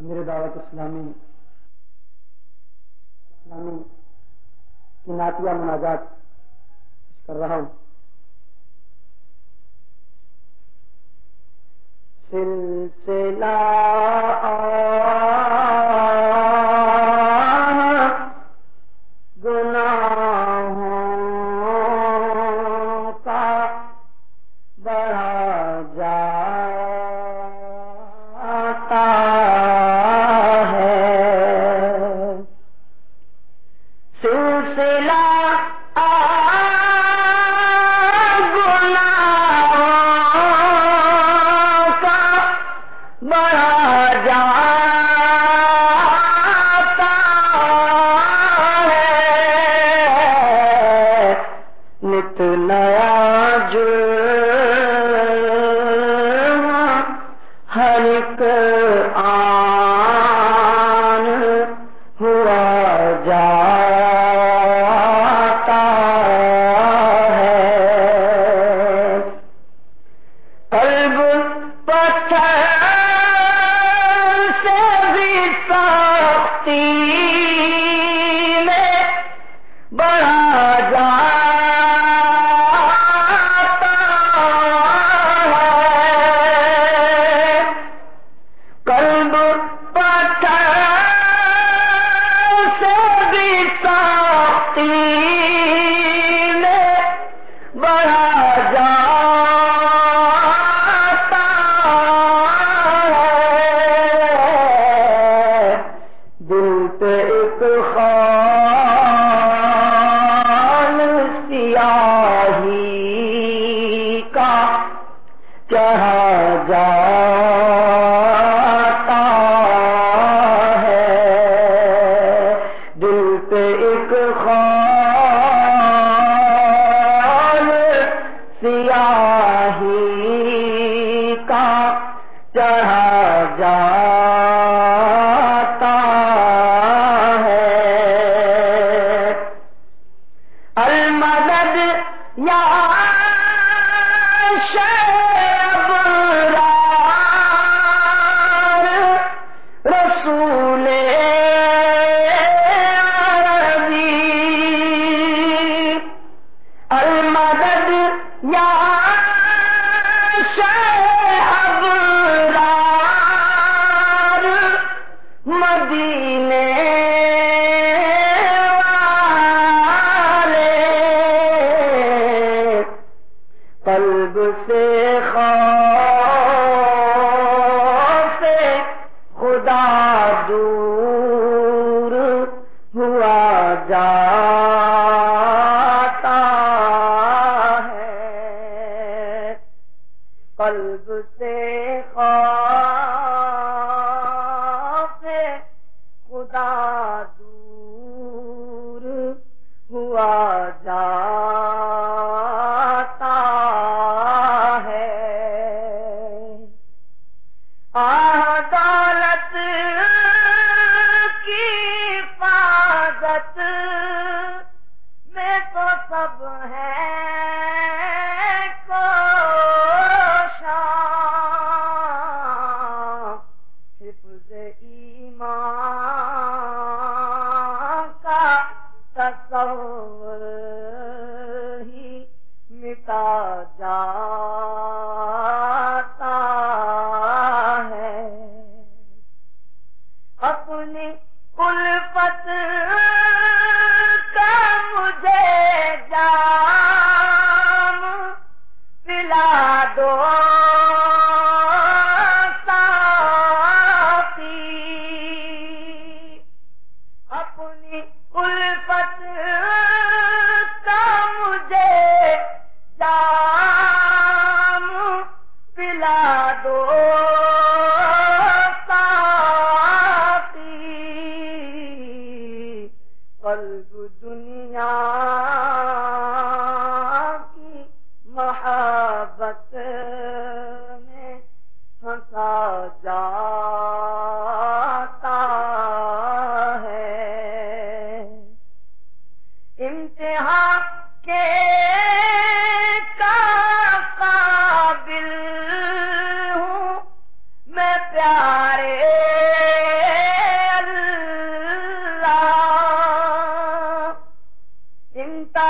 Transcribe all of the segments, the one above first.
میرے دعوت اسلامی اسلامی کی ناتیہ مناجات کر رہا ہوں۔ سلسلہ چڑھا جا Yeah. دل پہ ایک سیاہی کا قلب سے خواہ تصور ہی مٹا جاتا ہے۔ اپنی کل پت مجھے جام پلا دو۔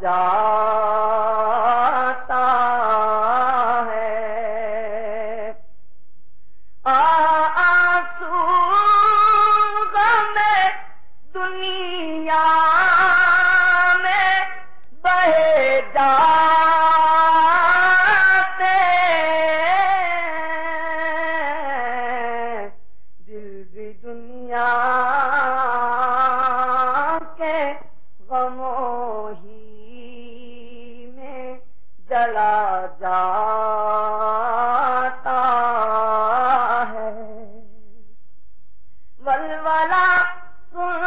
جاؤ ولولا سن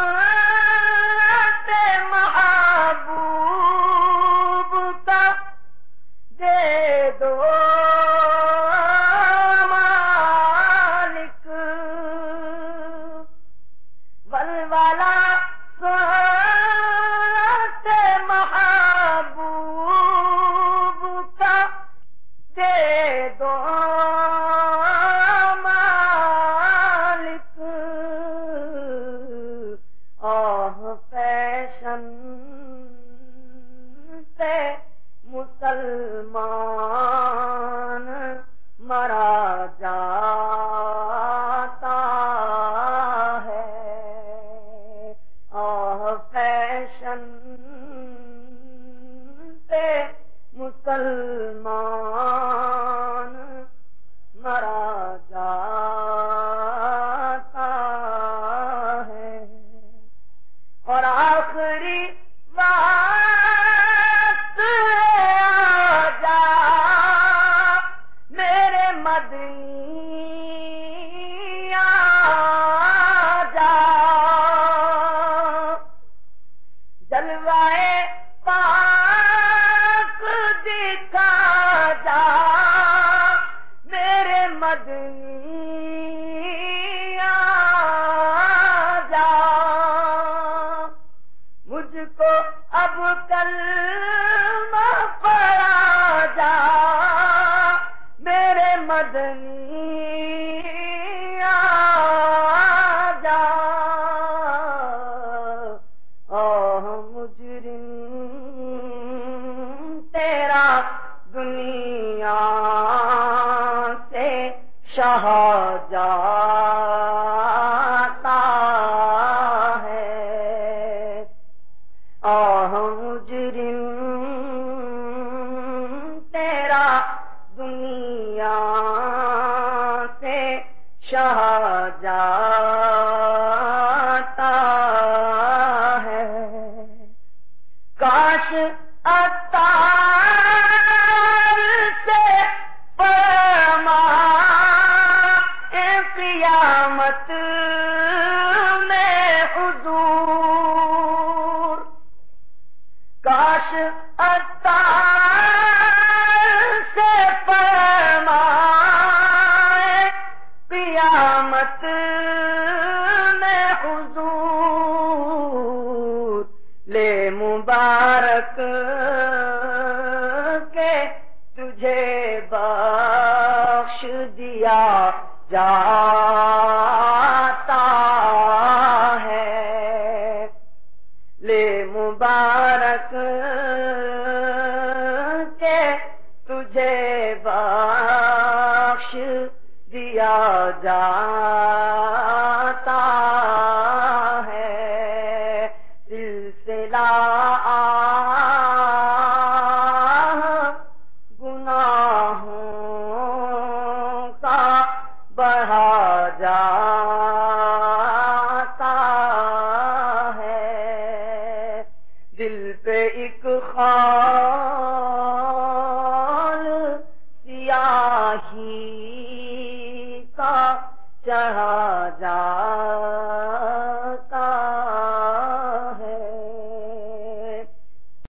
ماں رہے چاہا کاش عطا سے فرمائے قیامت میں حضور لے مبارک کے تجھے بخش دیا جا جاتا ہے سلسلہ Oh. کا بڑھا ہے دل پہ ایک